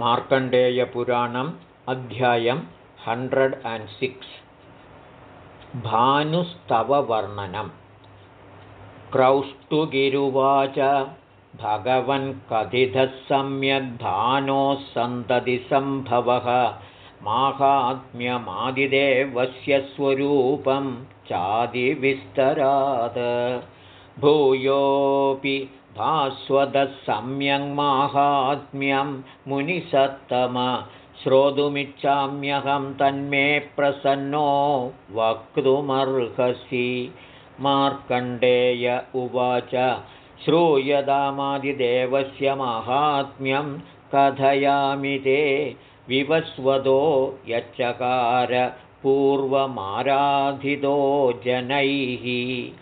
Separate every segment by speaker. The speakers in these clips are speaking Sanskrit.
Speaker 1: मार्कण्डेयपुराणम् अध्यायं हण्ड्रेड् अण्ड् सिक्स्। भानुस्तववर्णनं। क्रौष्टुगिरुवाच भगवन् कथितः सम्यग्भानोः सन्ततिसम्भवः माहात्म्यमादिदेवस्य स्वरूपं चादिविस्तरात्। भूयोऽपि भास्वतः सम्यग्माहात्म्यं मुनिसत्तम श्रोतुमिच्छाम्यहं तन्मे प्रसन्नो वक्तुमर्हसि। मार्कण्डेय उवाच श्रूयतामादिदेवस्य माहात्म्यं कथयामि ते। विवस्वतो यच्चकार पूर्वमाराधितो जनैः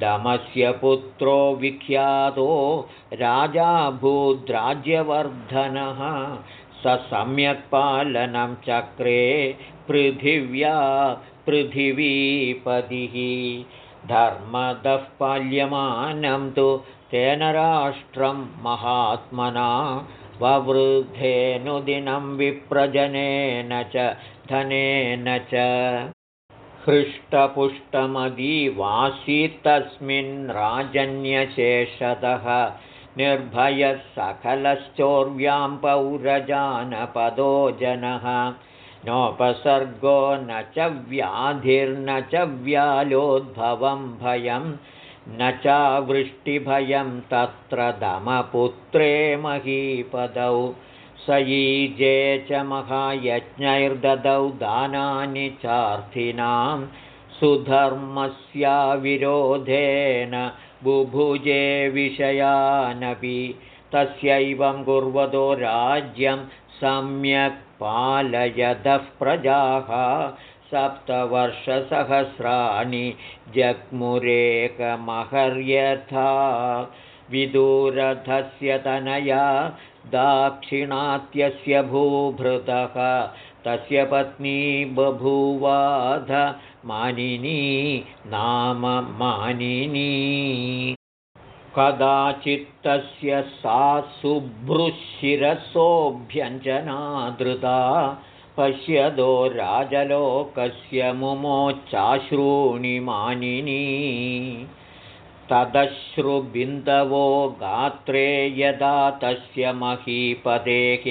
Speaker 1: दमस्य पुत्रो विख्यातो राजा भूद्राज्यवर्धनः स सम्यक् पालनं चक्रे पृथिव्या पृथिवीपतिः। धर्मदः पाल्यमानं तु तेन राष्ट्रं महात्मना। ववृद्धेनुदिनं विप्रजनेन च धनेन च हृष्टपुष्टमदीवासीत्तस्मिन् राजन्यशेषतः निर्भयः सकलश्चोर्व्यां पौरजानपदो जनः नोपसर्गो न च व्याधिर्न च व्यालोद्भवं भयं न चावृष्टिभयं तत्र दमपुत्रे महीपदौ स ईजे च महायज्ञैर्ददौ दानानि चार्थिनां सुधर्मस्याविरोधेन बुभुजे विषयानपि तस्यैवं कुर्वतो राज्यं सम्यक् पालयदः प्रजाः सप्तवर्षसहस्राणि जग्मुरेकमहर्यथा विदुरथस्य तनया दाक्षिणात्यस्य भूभृतः तस्य पत्नी बभूवाध मानिनी नाम मानिनी। कदाचित्तस्य सा शुभ्रुशिरसोऽभ्यञ्जनादृता पश्यदो राजलोकस्य मुमोच्चाश्रूणि मानिनी तदश्रुबिन्दवो गात्रे यदा तस्य महीपदेः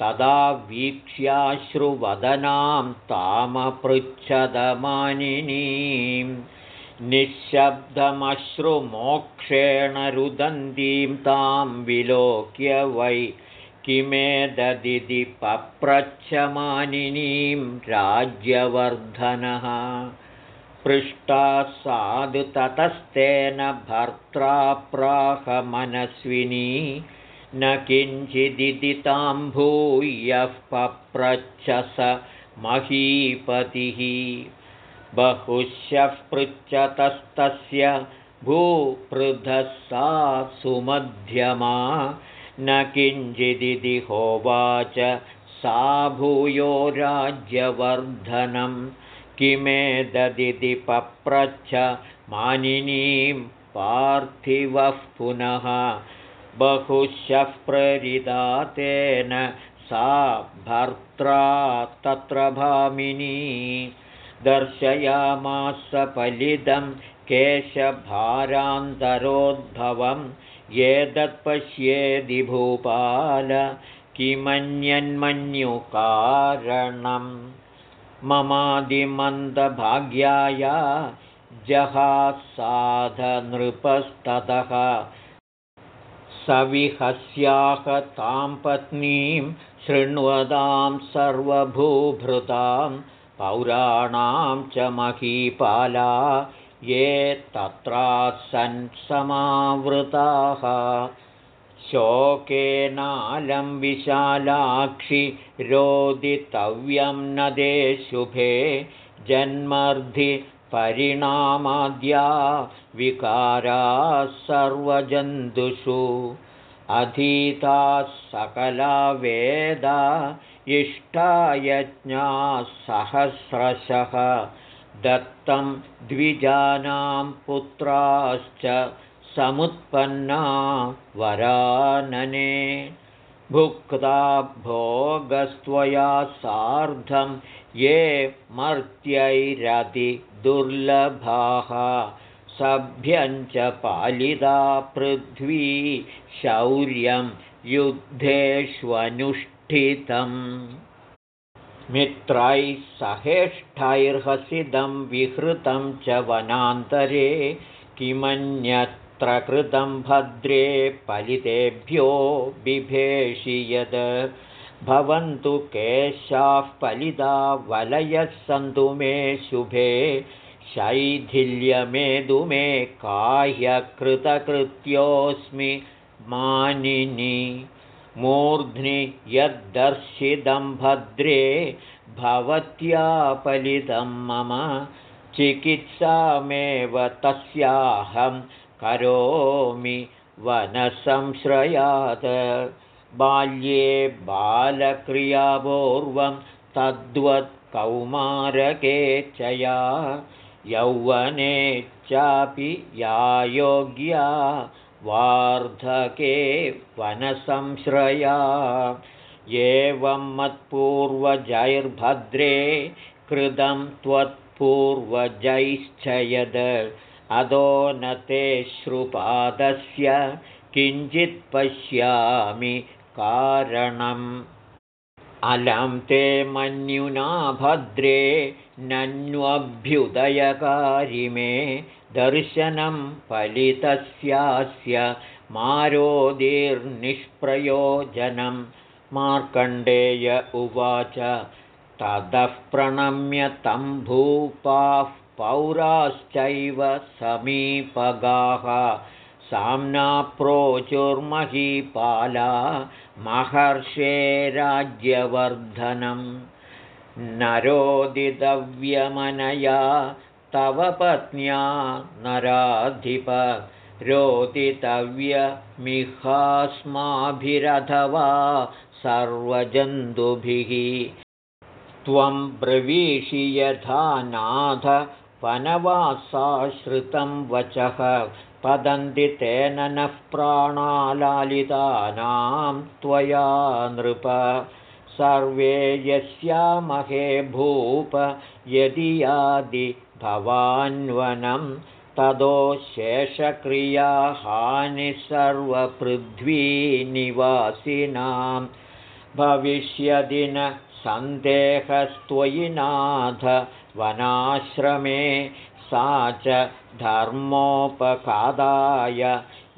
Speaker 1: तदा वीक्ष्याश्रुवदनां तामपृच्छदमानिनीं निःशब्दमश्रुमोक्षेण रुदन्तीं तां विलोक्य वै किमेददिति पप्रच्छमानिनीं राज्यवर्धनः पृष्टा साधु ततस्तेन भर्त्रा प्राहमनस्विनी न किञ्चिदिति तां भूयः पप्रच्छ स महीपतिः। बहुशः पृच्छतस्तस्य भूपृधः सा सुमध्यमा। न किञ्चिदिति होवाच सा भूयो राज्यवर्धनं किमेददिति पप्रच्छ मानिनीं पार्थिवः पुनः। बहुशः प्रेरिता तेन सा भर्त्रा तत्र भामिनी। दर्शयामास फलितं केशभारान्तरोद्भवं। ये तत्पश्येदि भूपाल किमन्यन्मन्युकारणं ममादिमन्दभाग्याया जहासाधनृपस्ततः सविहस्याः तां पत्नीं शृण्वतां सर्वभूभृतां पौराणां च महीपाला ये तत्रासन् समावृताः शोकेनालं विशालाक्षि रोदितव्यं न दे शुभे जन्मर्धि परिणामाद्या विकाराः सर्वजन्तुषु। अधीताः सकला वेदा इष्टायज्ञाः सहस्रशः। दत्तं द्विजानां पुत्राश्च समुत्पन्ना वरानने। भुक्ता भोगस्त्वया सार्धं ये दुर्लभाः। सभ्यञ्च पालिदा पृथ्वी शौर्यं युद्धेष्वनुष्ठितम्। मित्रैः सहेष्ठैर्हसिदं विहृतं च वनान्तरे किमन्यत्र कृतं भद्रे पलितेभ्यो बिभेषि यद् भवन्तु केशाः फलिता वलयः सन्तु मे शुभे। शैथिल्यमेदु मे काह्यकृतकृत्योऽस्मि मानिनि। मूर्ध्नि यद्दर्शितं भद्रे भवत्यापलितं मम। चिकित्सामेव तस्याहं करोमि वनसंश्रयात्। बाल्ये बालक्रियापूर्वं तद्वत् कौमारके च या यौवने चापि या योग्या वार्धके वनसंश्रया। एवं मत्पूर्वजैर्भद्रे कृतं त्वत्पूर्वजैश्च यद् अदो न ते श्रुपादस्य किञ्चित् पश्यामि कारणम्। अलं ते मन्युना भद्रे नन्वभ्युदयकारि मे दर्शनं फलितस्यास्य मारोदीर्निष्प्रयोजनं। मार्कण्डेय उवाच ततः प्रणम्य तं भूपाः पौराश्चैव समीपगाः। साम्नाप्रोचुर्महीपाला महर्षे राज्यवर्धनं नरोदितव्यमनया तव पत्न्या नराधिप। रोदितव्यमिहास्माभिरथवा सर्वजन्तुभिः। त्वं ब्रवीषि यथा नाथ वनवासाश्रितं वचः पदन्ति तेन नः प्राणालालितानां त्वया नृप। सर्वे यस्यामहे भूप यदि यादि भवान्वनं तदो शेषक्रियाहानिः सर्वपृथ्वीनिवासिनां। भविष्यदि न सन्देहस्त्वयि नाथ वनाश्रमे सा च धर्मोपकादाय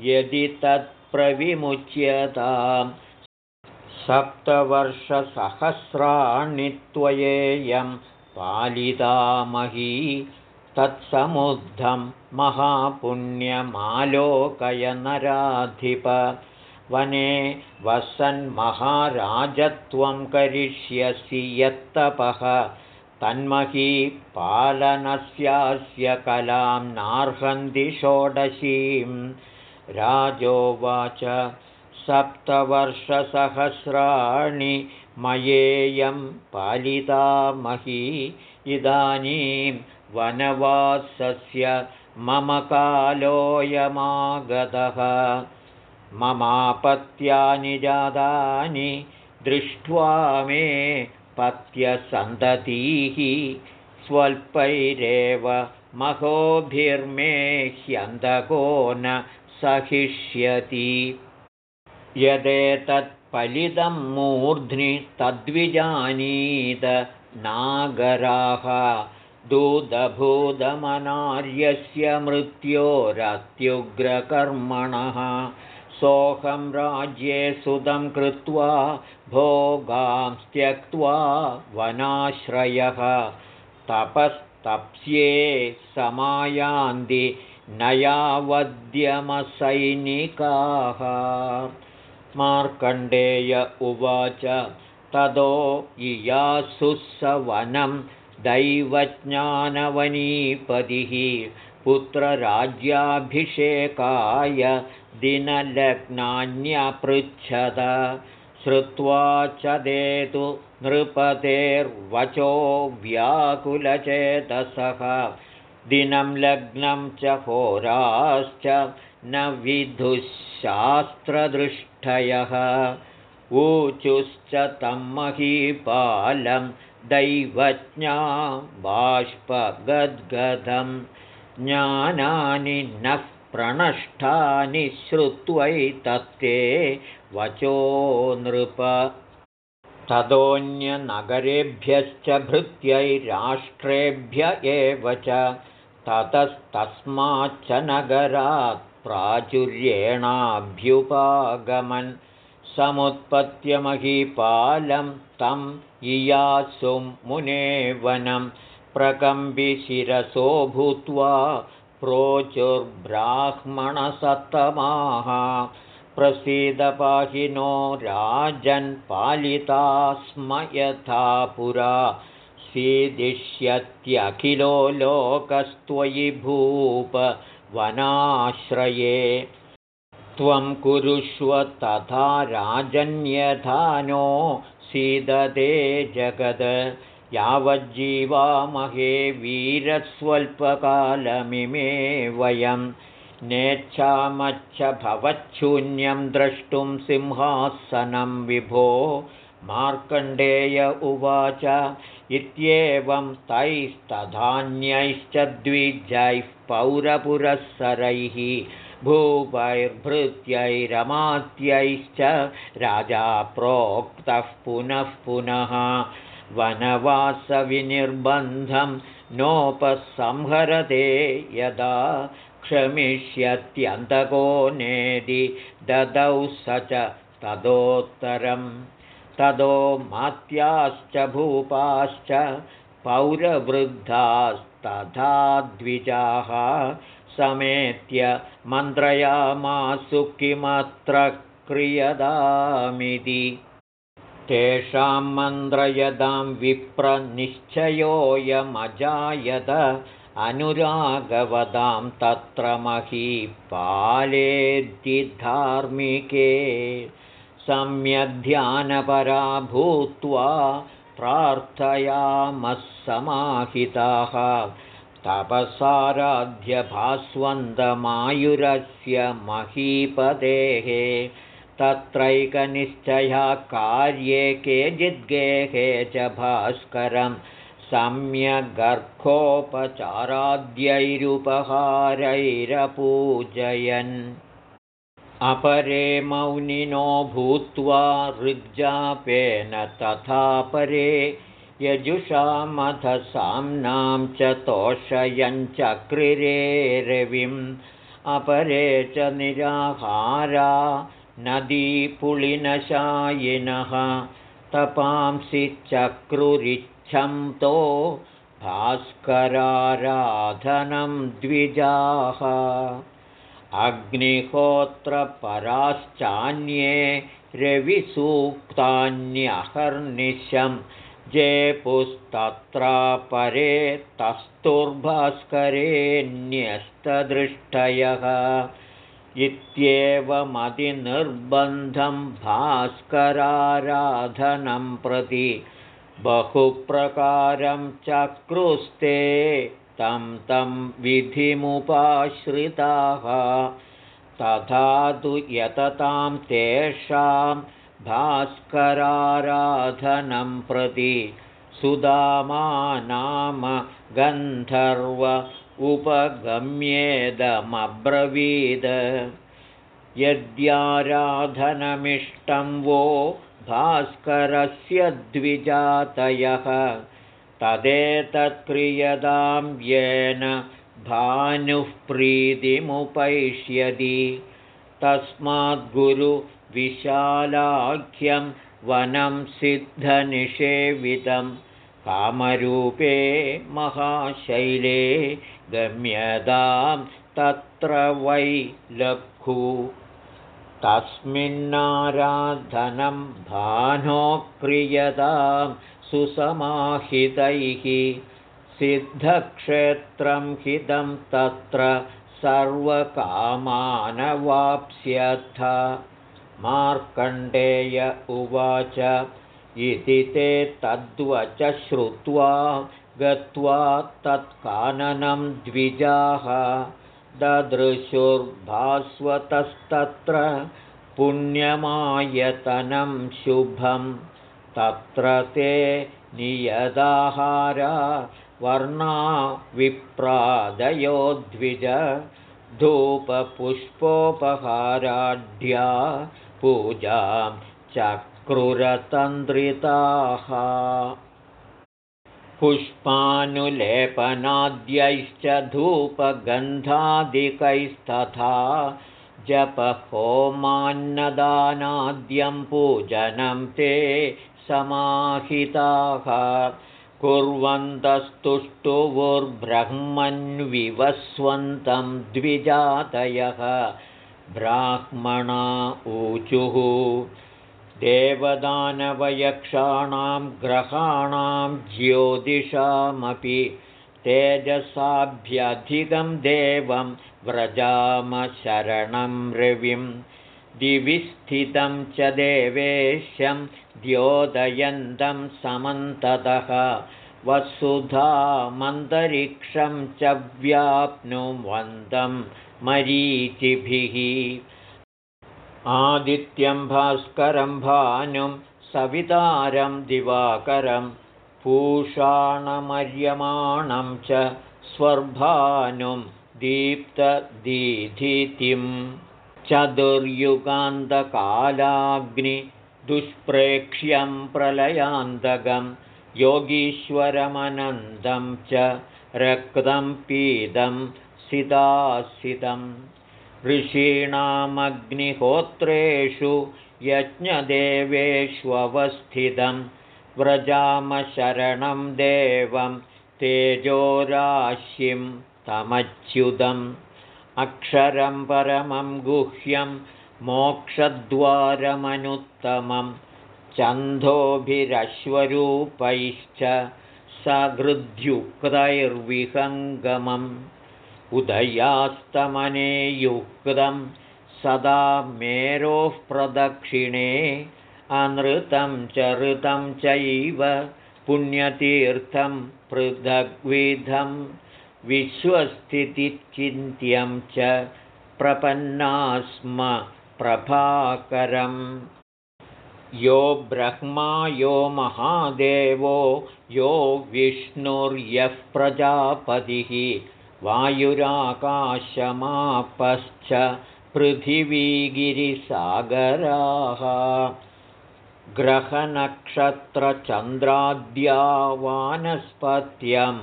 Speaker 1: यदि तत्प्रविमुच्यतां सप्तवर्षसहस्राणि त्वयेयं पालितामही तत्समुद्धं महापुण्यमालोकय नराधिप वने वसन्महाराजत्वं करिष्यसि यत्तपः तन्मही पालनस्यास्य कलां नार्हन्ति षोडशीं। राजोवाच सप्तवर्षसहस्राणि मयेयं पालितामही इदानीं वनवासस्य मम कालोऽयमागतः। ममापत्यानि जातानि दृष्ट्वा मे पत्यसन्ततीः स्वल्पैरेव महोभिर्मे ह्यन्धको न सहिष्यति यदेतत्पलितं मूर्ध्नि तद्विजानीत नागराः दूतभूतमनार्यस्य मृत्योरत्युग्रकर्मणः सोऽहं राज्ये सुदं कृत्वा भोगां त्यक्त्वा वनाश्रयः। तपस्तप्स्ये समायान्ति नयावद्यमसैनिकाः। मार्कण्डेय उवाच ततो इयासुस्सवनं दैवज्ञानवनीपतिः पुत्रराज्याभिषेकाय दिनलग्नान्यपृच्छद। श्रुत्वा च देतु नृपतेर्वचो व्याकुलचेतसः। दिनं लग्नं च होराश्च न विदुःशास्त्रदृष्टयः ऊचुश्च तं महीपालं दैवज्ञा बाष्पगद्गदं ज्ञानानि नः प्रणष्टानि श्रुत्वैतत्ते वचो नृप। ततोऽन्यनगरेभ्यश्च भृत्यैराष्ट्रेभ्य एव च ततस्तस्माच्च नगरात् प्राचुर्येणाभ्युपागमन् समुत्पत्यमहीपालं तं इयासुं मुने प्रकम्बिशिरसो भूत्वा प्रोचुर्ब्राह्मणसत्तमाः प्रसीदपाहिनो राजन्पालिता स्म यथा पुरा। सीदिष्यत्यखिलो लोकस्त्वयि भूप वनाश्रये। त्वं कुरुष्व तथा राजन्यथानो सीदते जगद यावज्जीवामहे वीरस्वल्पकालमिमे वयं नेच्छामच्छ भवच्छून्यं द्रष्टुं सिंहासनं विभो मार्कण्डेय उवाच इत्येवं तैस्तधान्यैश्च द्विजैः पौरपुरःसरैः भूपैर्भृत्यैरमात्यैश्च राजा प्रोक्तः पुनः पुनः वनवासविनिर्बन्धं नोपसंहरते यदा क्षमिष्यत्यन्तको नेदि ददौ स च तदोत्तरं। तदो मात्याश्च भूपाश्च पौरवृद्धास्तथा द्विजाः समेत्य मन्त्रयामासु किमत्र क्रियदामिति तेषां मन्द्रयदां विप्रनिश्चयोऽयमजायत अनुरागवदां तत्र धार्मिके। सम्यग्ध्यानपरा भूत्वा प्रार्थयामः समाहिताः। तपसाराध्यभास्वन्दमायुरस्य महीपदेः तत्रैकनिश्चया कार्ये केचिद्गेहे च भास्करं सम्यगर्कोपचाराद्यैरुपहारैरपूजयन् अपरे मौनिनो भूत्वा ऋग्जापेन तथा परे यजुषामथसाम्नां च तोषयञ्चक्रिरे रविम् अपरे च निराहारा नदीपुलिनशायिनः तपांसि चक्रुरिच्छं तो भास्कराराधनं द्विजाः। अग्निहोत्रपराश्चान्ये रविसूक्तान्यहर्निशं जेपुस्तत्रापरे तस्तुर्भास्करेऽन्यस्तदृष्टयः इत्येवमतिनिर्बन्धं भास्कराराधनं प्रति बहुप्रकारं चक्रुस्ते तं तं विधिमुपाश्रिताः। तथा तु यततां तेषां भास्कराराधनं प्रति सुदामा नाम गन्धर्व उपगम्येदमब्रवीद। यद्याराधनमिष्टं वो भास्करस्य द्विजातयः तदेतत्क्रियतां येन भानुः प्रीतिमुपैष्यति। तस्माद्गुरुविशालाख्यं वनं सिद्धनिषेवितं कामरूपे महाशैले गम्यतां तत्र वै लघु। तस्मिन्नाराधनं भानोक्रियतां सुसमाहितैः। सिद्धक्षेत्रं हितं तत्र सर्वकामानवाप्स्यथ। मार्कण्डेय उवाच इति ते तद्वच श्रुत्वा गत्वा तत्काननं द्विजाः ददृशुर्भास्वतस्तत्र पुण्यमायतनं शुभं। तत्र ते नियदाहारा वर्णा विप्रादयो द्विज। धूपपुष्पोपहाराढ्या पूजां चक्रुरतन्द्रिताः पुष्पानुलेपनाद्यैश्च धूपगन्धादिकैस्तथा जपहोमान्नदानाद्यं पूजनं ते समाहिताः। कुर्वन्तस्तुष्टुवुर्ब्रह्मन्विवस्वन्तं द्विजातयः ब्राह्मणा ऊचुः देवदानवयक्षाणां ग्रहाणां ज्योतिषामपि तेजसाभ्यधिकं देवं व्रजामशरणं रविं। दिविस्थितं च देवेशं द्योदयन्तं समन्ततः। वसुधामन्तरिक्षं च व्याप्नुवन्तं मरीचिभिः आदित्यं भास्करं भानुं सवितारं दिवाकरं पूषाणमर्यमाणं च स्वर्भानुं दीप्तदीधितिं। चतुर्युगान्तकालाग्निदुष्प्रेक्ष्यं प्रलयान्तकं योगीश्वरमनन्दं च रक्तं पीदं सिदासिदम् ऋषीणामग्निहोत्रेषु यज्ञदेवेष्वस्थितं व्रजामशरणं देवं तेजोराशिं तमच्युतम् अक्षरं परमं गुह्यं मोक्षद्वारमनुत्तमं चन्धोभिरश्वरूपैश्च सगृद्युक्तैर्विहङ्गमम् उदयास्तमने युक्तं सदा मेरोः प्रदक्षिणे अनृतं च ऋतं चैव पुण्यतीर्थं पृथग्विधं विश्वस्थितिचिन्त्यं च प्रपन्नास्म प्रभाकरम्। यो ब्रह्मा यो महादेवो यो विष्णुर्यः प्रजापतिः वायुराकाशमापश्च पृथिवीगिरिसागराः। ग्रहनक्षत्रचन्द्राद्या वानस्पत्यं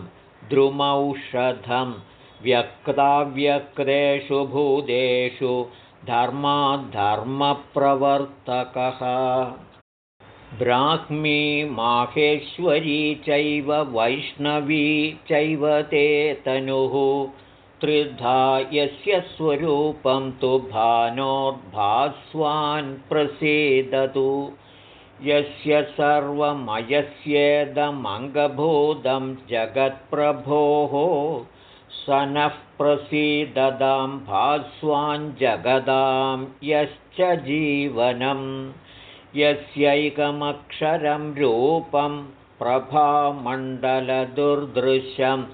Speaker 1: द्रुमौषधं व्यक्ताव्यक्तेषु भूतेषु धर्माद्धर्मप्रवर्तकः ब्राह्मी माहेश्वरी चैव वैष्णवी चैव ते तनुः। त्रिधा यस्य स्वरूपं तु भानोर्भास्वान् प्रसीदतु। यस्य सर्वमयस्येदमङ्गभूतं जगत्प्रभोः स नः प्रसीददां भास्वान् जगदां यश्च जीवनम् यस्यैकमक्षरं रूपं प्रभामण्डलदुर्दृश्यं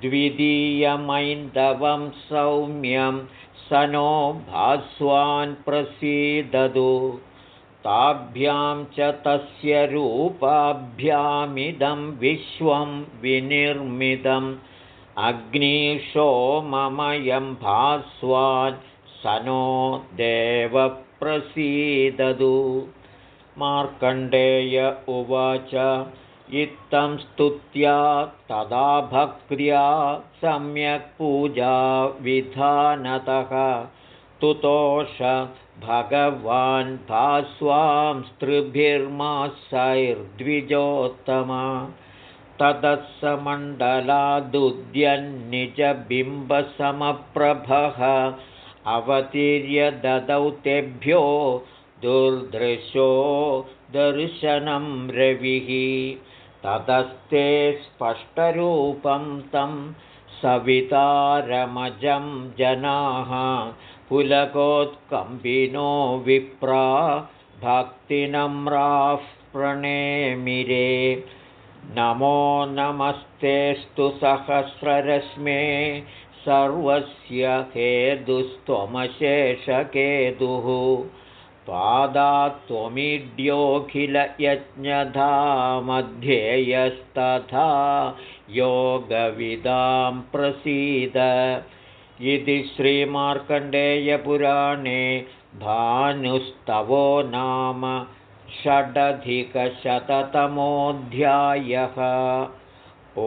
Speaker 1: द्वितीयमैन्दवं सौम्यं स नो भास्वान् प्रसीदतु। ताभ्यां च तस्य रूपाभ्यामिदं विश्वं विनिर्मितम्। अग्निशोममयं भास्वान् स नो देवप्रसीदतु मार्कण्डेय उवाच। इत्थं स्तुत्या तदा भक्त्या सम्यक् पूजाविधानतः। तुतोष भगवान् भास्वां स्त्रिभिर्मासैर्द्विजोत्तमा। ततः अवतीर्य ददौ तेभ्यो दुर्दृशो दर्शनं रविः ततस्ते स्पष्टरूपं तं सवितारमजं जनाः पुलकोत्कम्पिनो विप्रा भक्तिनम्राः प्रणेमिरे। नमो नमस्तेस्तु सहस्ररश्मे सर्वस्य हेतुस्त्वमशेषकेतुः पादात्वमीड्योऽखिलयज्ञधामध्येयस्तथा योगविदां प्रसीद। इति श्रीमार्कण्डेयपुराणे भानुस्तवो नाम षडधिकशततमोऽध्यायः। ओ